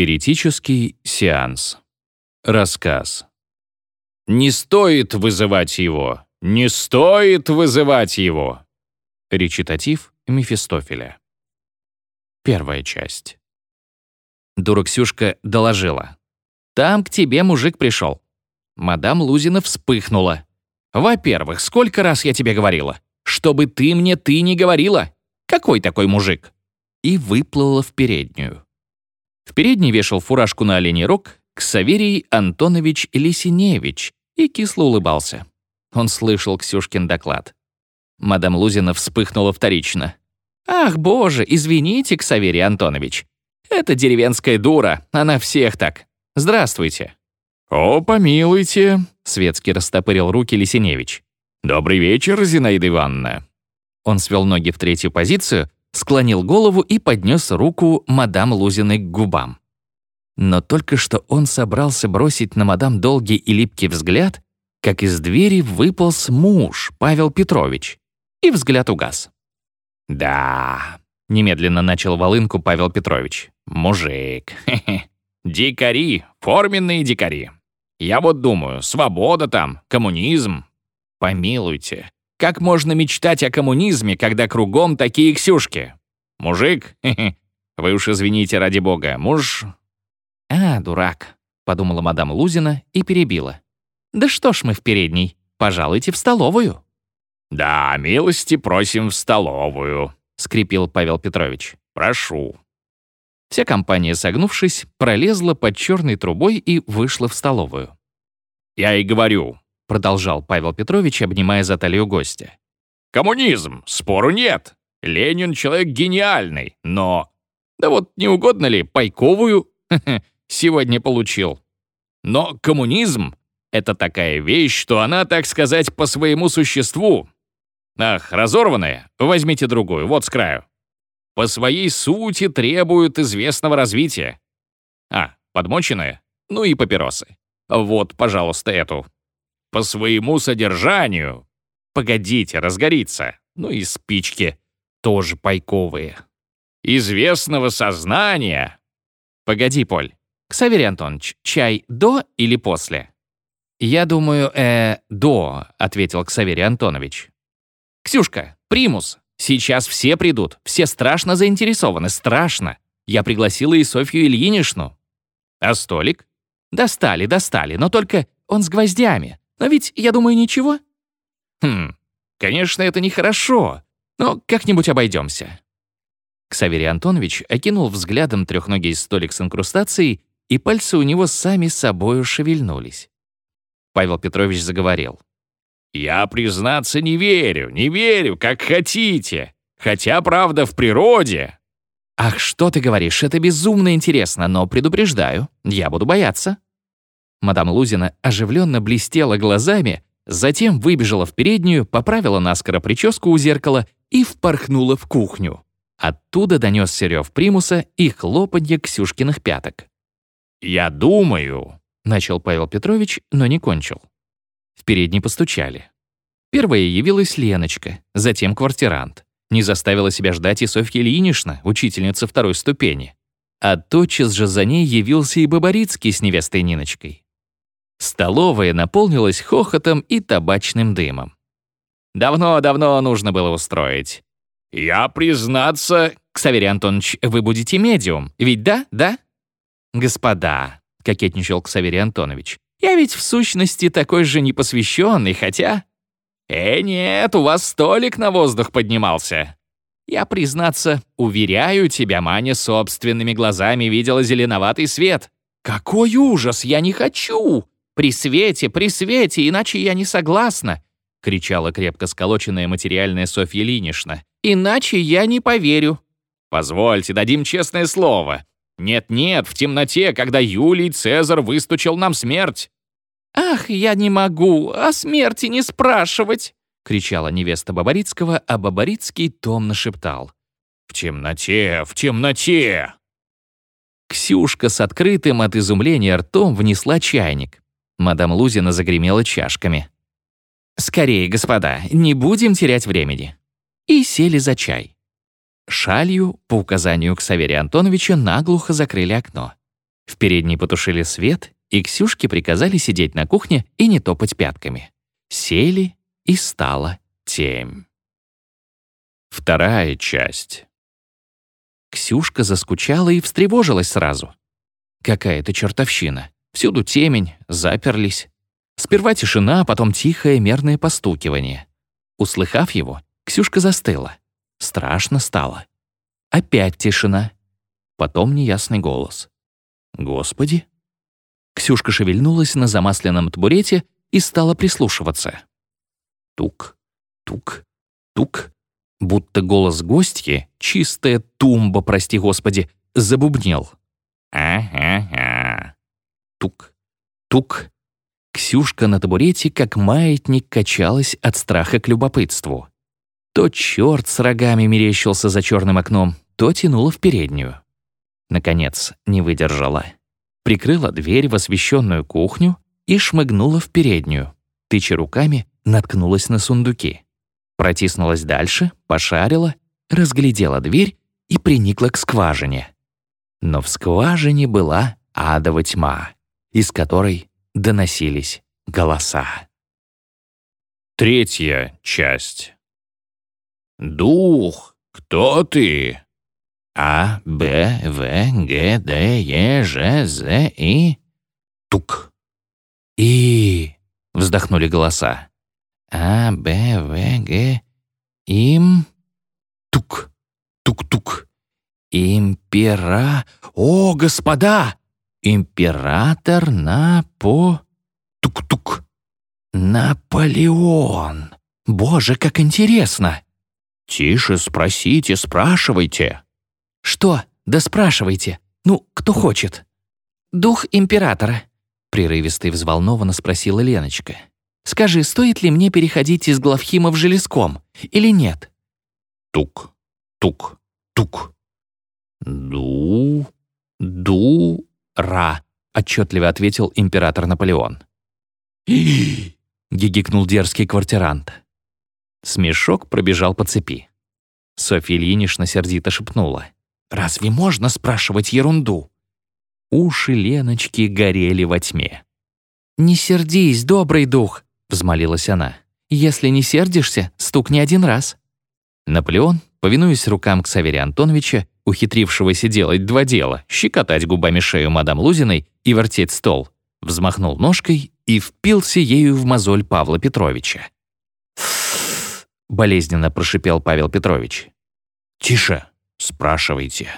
Спиритический сеанс. Рассказ. «Не стоит вызывать его! Не стоит вызывать его!» Речитатив Мефистофеля. Первая часть. Дураксюшка доложила. «Там к тебе мужик пришел». Мадам Лузина вспыхнула. «Во-первых, сколько раз я тебе говорила? Чтобы ты мне ты не говорила! Какой такой мужик?» И выплыла в переднюю. В передней вешал фуражку на оленей рог Ксаверий Антонович Лисиневич и кисло улыбался. Он слышал Ксюшкин доклад. Мадам Лузина вспыхнула вторично. «Ах, боже, извините, Ксаверий Антонович. Это деревенская дура, она всех так. Здравствуйте». «О, помилуйте», — светски растопырил руки Лисиневич. «Добрый вечер, Зинаида Ивановна». Он свел ноги в третью позицию, склонил голову и поднес руку мадам Лузиной к губам. Но только что он собрался бросить на мадам долгий и липкий взгляд, как из двери выполз муж, Павел Петрович, и взгляд угас. «Да», — немедленно начал волынку Павел Петрович, «мужик, дикари, форменные дикари. Я вот думаю, свобода там, коммунизм. Помилуйте, как можно мечтать о коммунизме, когда кругом такие ксюшки? Мужик? Вы уж извините ради бога, муж...» «А, дурак», — подумала мадам Лузина и перебила. «Да что ж мы в передней? Пожалуйте в столовую». «Да, милости просим в столовую», — скрипел Павел Петрович. «Прошу». Вся компания, согнувшись, пролезла под черной трубой и вышла в столовую. «Я и говорю, продолжал Павел Петрович, обнимая за талию гостя. «Коммунизм, спору нет. Ленин человек гениальный, но... Да вот не угодно ли, пайковую сегодня получил. Но коммунизм — это такая вещь, что она, так сказать, по своему существу. Ах, разорванная, возьмите другую, вот с краю. По своей сути требует известного развития. А, подмоченная? Ну и папиросы. Вот, пожалуйста, эту по своему содержанию. Погодите, разгорится. Ну и спички тоже пайковые. Известного сознания. Погоди, Поль. Ксаверий Антонович, чай до или после? Я думаю, э, до, ответил Ксаверий Антонович. Ксюшка, примус. Сейчас все придут. Все страшно заинтересованы, страшно. Я пригласила и Софью Ильиничну. А столик? Достали, достали, но только он с гвоздями. Но ведь, я думаю, ничего. Хм, конечно, это нехорошо, но как-нибудь обойдемся. Ксаверий Антонович окинул взглядом трехногий столик с инкрустацией, и пальцы у него сами собою шевельнулись. Павел Петрович заговорил. «Я, признаться, не верю, не верю, как хотите. Хотя, правда, в природе...» «Ах, что ты говоришь, это безумно интересно, но предупреждаю, я буду бояться». Мадам Лузина оживленно блестела глазами, затем выбежала в переднюю, поправила наскоро прическу у зеркала и впорхнула в кухню. Оттуда донесся рев примуса и хлопанье Ксюшкиных пяток. «Я думаю», — начал Павел Петрович, но не кончил. В передней постучали. Первая явилась Леночка, затем квартирант. Не заставила себя ждать и Софья Ильинична, учительница второй ступени. А тотчас же за ней явился и Бабарицкий с невестой Ниночкой. Столовая наполнилась хохотом и табачным дымом. Давно-давно нужно было устроить. «Я, признаться...» «Ксаверий Антонович, вы будете медиум, ведь да, да?» «Господа», — кокетничал Ксаверий Антонович, «я ведь в сущности такой же непосвященный, хотя...» «Э, нет, у вас столик на воздух поднимался». Я, признаться, уверяю тебя, Маня собственными глазами видела зеленоватый свет. Какой ужас, я не хочу! «При свете, при свете, иначе я не согласна!» — кричала крепко сколоченная материальная Софья Линишна. «Иначе я не поверю». «Позвольте, дадим честное слово. Нет-нет, в темноте, когда Юлий Цезарь выстучил нам смерть». «Ах, я не могу, о смерти не спрашивать!» — кричала невеста Бабарицкого, а Бабарицкий томно шептал. «В темноте, в темноте!» Ксюшка с открытым от изумления ртом внесла чайник. Мадам Лузина загремела чашками. «Скорее, господа, не будем терять времени». И сели за чай. Шалью, по указанию Ксаверия Антоновича, наглухо закрыли окно. В передней потушили свет, и Ксюшке приказали сидеть на кухне и не топать пятками. Сели, и стало темь. Вторая часть. Ксюшка заскучала и встревожилась сразу. Какая-то чертовщина. Всюду темень, заперлись. Сперва тишина, а потом тихое мерное постукивание. Услыхав его, Ксюшка застыла. Страшно стало. Опять тишина. Потом неясный голос. «Господи!» Ксюшка шевельнулась на замасленном табурете и стала прислушиваться. Тук, тук, тук. Будто голос гостьи, чистая тумба, прости господи, забубнел. «А-а-а». Тук, тук. Ксюшка на табурете, как маятник, качалась от страха к любопытству. То черт с рогами мерещился за черным окном, то тянула в переднюю. Наконец, не выдержала. Прикрыла дверь в освещенную кухню и шмыгнула в переднюю. Тыча руками, наткнулась на сундуки. Протиснулась дальше, пошарила, разглядела дверь и приникла к скважине. Но в скважине была адова тьма, из которой доносились голоса. Третья часть. «Дух, кто ты?» «А, Б, В, Г, Д, Е, Ж, З, И...» Тук. «И...» — вздохнули голоса. А, Б, В, Г, Им... Тук, тук-тук. Импера... О, господа! Император на по... Тук-тук. Наполеон. Боже, как интересно. Тише, спросите, спрашивайте. Что? Да спрашивайте. Ну, кто хочет. Дух императора. Прерывисто и взволнованно спросила Леночка. Скажи, стоит ли мне переходить из главхима в железком или нет? Тук, тук, тук. Ду, ду, ра, отчетливо ответил император Наполеон. Гигикнул дерзкий квартирант. Смешок пробежал по цепи. Софья Ильинична сердито шепнула. «Разве можно спрашивать ерунду?» Уши Леночки горели во тьме. «Не сердись, добрый дух!» — взмолилась она. «Если не сердишься, стукни один раз». Наполеон, повинуясь рукам Ксаверия Антоновича, ухитрившегося делать два дела — щекотать губами шею мадам Лузиной и вертеть стол, взмахнул ножкой и впился ею в мозоль Павла Петровича. Болезненно прошипел Павел Петрович. «Тише, спрашивайте».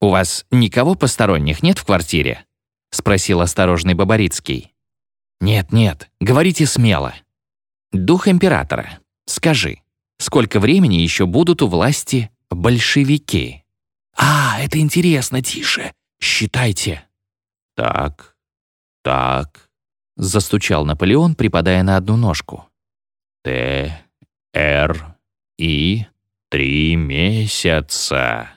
«У вас никого посторонних нет в квартире?» — спросил осторожный Бабарицкий. «Нет, нет, говорите смело. Дух императора, скажи, сколько времени еще будут у власти большевики?» «А, это интересно, тише, считайте». «Так, так», — застучал Наполеон, припадая на одну ножку. «Т, Р, И, три месяца».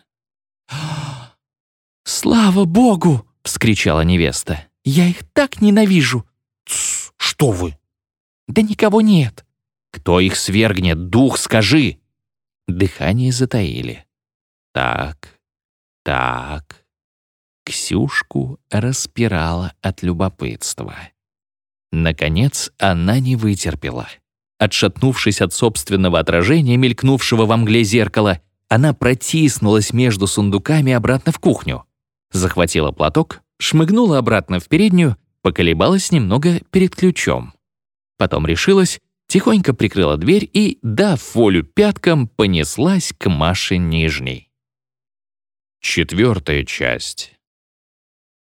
«Слава богу!» — вскричала невеста. «Я их так ненавижу!» «Тсс, что вы?» «Да никого нет!» «Кто их свергнет? Дух, скажи!» Дыхание затаили. «Так, так...» Ксюшку распирала от любопытства. Наконец она не вытерпела. Отшатнувшись от собственного отражения, мелькнувшего во мгле зеркала, она протиснулась между сундуками обратно в кухню. Захватила платок, шмыгнула обратно в переднюю, поколебалась немного перед ключом. Потом решилась, тихонько прикрыла дверь и, дав волю пяткам, понеслась к Маше Нижней. Четвертая часть.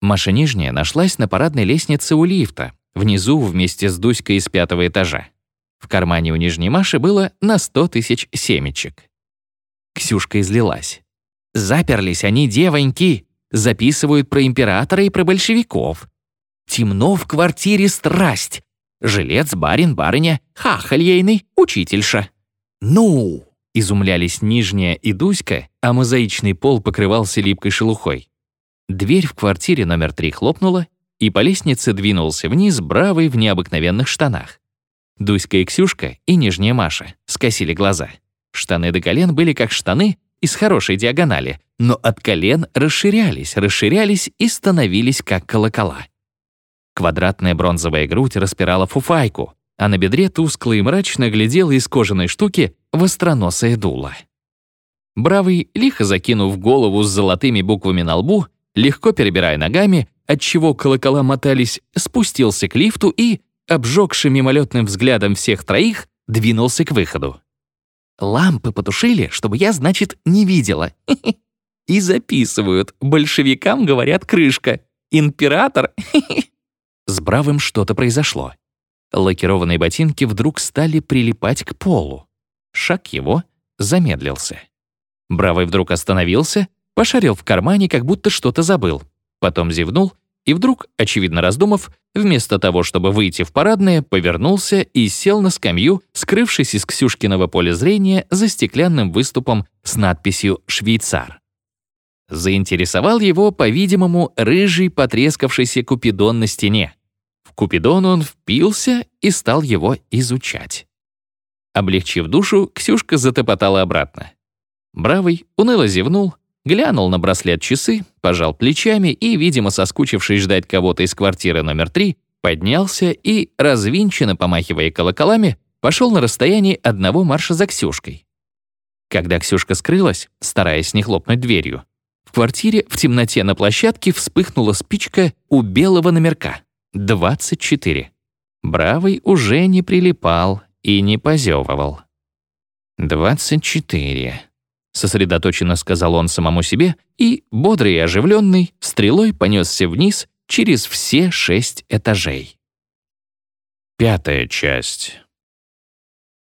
Маша Нижняя нашлась на парадной лестнице у лифта, внизу вместе с Дуськой из пятого этажа. В кармане у Нижней Маши было на сто тысяч семечек. Ксюшка излилась. «Заперлись они, девоньки! Записывают про императора и про большевиков. Темно в квартире страсть. Жилец, барин, барыня, хахаль ейный, учительша». «Ну!» — изумлялись Нижняя и Дуська, а мозаичный пол покрывался липкой шелухой. Дверь в квартире номер три хлопнула, и по лестнице двинулся вниз бравый в необыкновенных штанах. Дуська и Ксюшка и Нижняя Маша скосили глаза. Штаны до колен были как штаны, из хорошей диагонали, но от колен расширялись, расширялись и становились как колокола. Квадратная бронзовая грудь распирала фуфайку, а на бедре тускло и мрачно глядела из кожаной штуки востроносое дуло. Бравый, лихо закинув голову с золотыми буквами на лбу, легко перебирая ногами, отчего колокола мотались, спустился к лифту и, обжегши мимолетным взглядом всех троих, двинулся к выходу. Лампы потушили, чтобы я, значит, не видела. И записывают. Большевикам говорят крышка. Император. С Бравым что-то произошло. Лакированные ботинки вдруг стали прилипать к полу. Шаг его замедлился. Бравый вдруг остановился, пошарил в кармане, как будто что-то забыл. Потом зевнул и вдруг, очевидно раздумав, вместо того, чтобы выйти в парадное, повернулся и сел на скамью, скрывшись из Ксюшкиного поля зрения за стеклянным выступом с надписью «Швейцар». Заинтересовал его, по-видимому, рыжий потрескавшийся купидон на стене. Купидон он впился и стал его изучать. Облегчив душу, Ксюшка затопотала обратно. Бравый уныло зевнул, глянул на браслет часы, пожал плечами и, видимо, соскучившись ждать кого-то из квартиры номер три, поднялся и, развинченно помахивая колоколами, пошел на расстоянии одного марша за Ксюшкой. Когда Ксюшка скрылась, стараясь не хлопнуть дверью, в квартире в темноте на площадке вспыхнула спичка у белого номерка. 24. Бравый уже не прилипал и не позевывал. 24. Сосредоточенно сказал он самому себе и, бодрый и оживленный, стрелой понесся вниз через все шесть этажей. Пятая часть.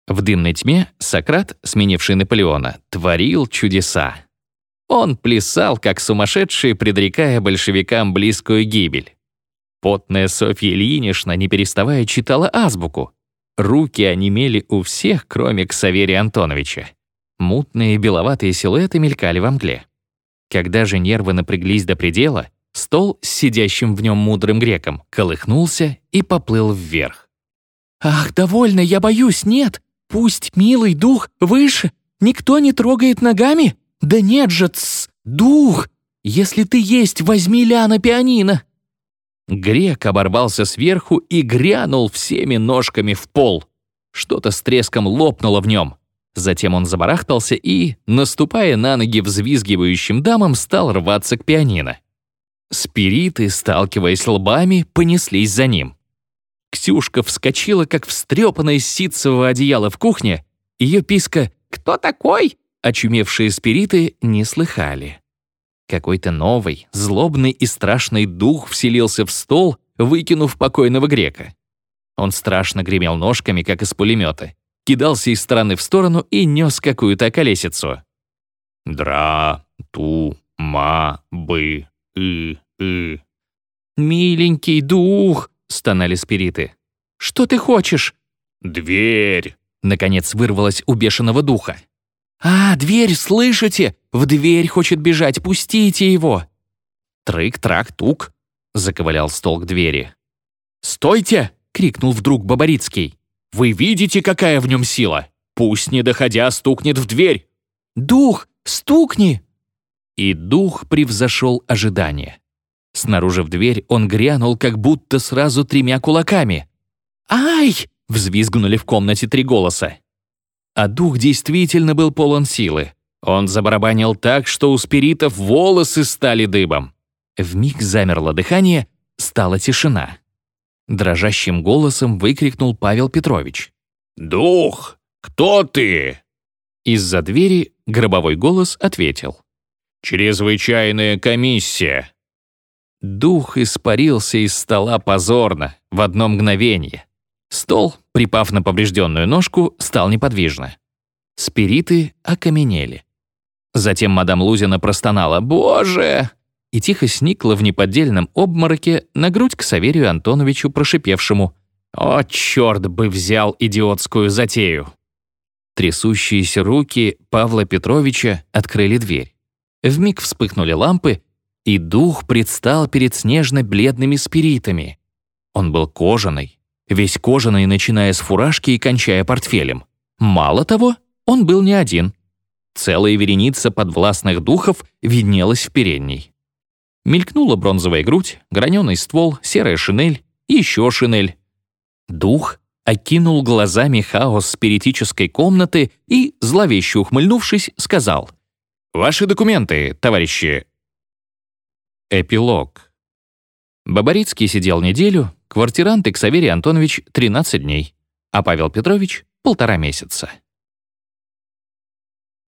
В дымной тьме Сократ, сменивший Наполеона, творил чудеса. Он плясал, как сумасшедший, предрекая большевикам близкую гибель. Потная Софья Ильинична, не переставая, читала азбуку. Руки онемели у всех, кроме Ксаверия Антоновича. Мутные беловатые силуэты мелькали во мгле. Когда же нервы напряглись до предела, стол с сидящим в нем мудрым греком колыхнулся и поплыл вверх. «Ах, довольно, я боюсь, нет! Пусть милый дух выше! Никто не трогает ногами! Да нет же, тс, дух! Если ты есть, возьми ля на пианино!» Грек оборвался сверху и грянул всеми ножками в пол. Что-то с треском лопнуло в нем. Затем он забарахтался и, наступая на ноги взвизгивающим дамам, стал рваться к пианино. Спириты, сталкиваясь лбами, понеслись за ним. Ксюшка вскочила, как встрепанное ситцевого одеяла в кухне. Ее писка «Кто такой?» очумевшие спириты не слыхали. Какой-то новый, злобный и страшный дух вселился в стол, выкинув покойного грека. Он страшно гремел ножками, как из пулемета, кидался из стороны в сторону и нес какую-то колесицу. «Дра, ту, ма, бы, и, и». «Миленький дух!» — стонали спириты. «Что ты хочешь?» «Дверь!» — наконец вырвалось у бешеного духа. «А, дверь, слышите? В дверь хочет бежать, пустите его!» «Трык-трак-тук!» — заковылял стол к двери. «Стойте!» — крикнул вдруг Бабарицкий. «Вы видите, какая в нем сила? Пусть, не доходя, стукнет в дверь!» «Дух, стукни!» И дух превзошел ожидания. Снаружи в дверь он грянул, как будто сразу тремя кулаками. «Ай!» — взвизгнули в комнате три голоса. А дух действительно был полон силы. Он забарабанил так, что у спиритов волосы стали дыбом. Вмиг замерло дыхание, стала тишина. Дрожащим голосом выкрикнул Павел Петрович. «Дух, кто ты?» Из-за двери гробовой голос ответил. «Чрезвычайная комиссия». Дух испарился из стола позорно, в одно мгновение. Стол, припав на поврежденную ножку, стал неподвижно. Спириты окаменели. Затем мадам Лузина простонала «Боже!» и тихо сникла в неподдельном обмороке на грудь к Саверию Антоновичу, прошипевшему «О, черт бы взял идиотскую затею!» Трясущиеся руки Павла Петровича открыли дверь. Вмиг вспыхнули лампы, и дух предстал перед снежно-бледными спиритами. Он был кожаный, весь кожаный, начиная с фуражки и кончая портфелем. Мало того, он был не один. Целая вереница подвластных духов виднелась в передней. Мелькнула бронзовая грудь, граненый ствол, серая шинель, еще шинель. Дух окинул глазами хаос спиритической комнаты и, зловеще ухмыльнувшись, сказал «Ваши документы, товарищи». Эпилог. Бабарицкий сидел неделю, квартирант Ксаверий Антонович — 13 дней, а Павел Петрович — полтора месяца.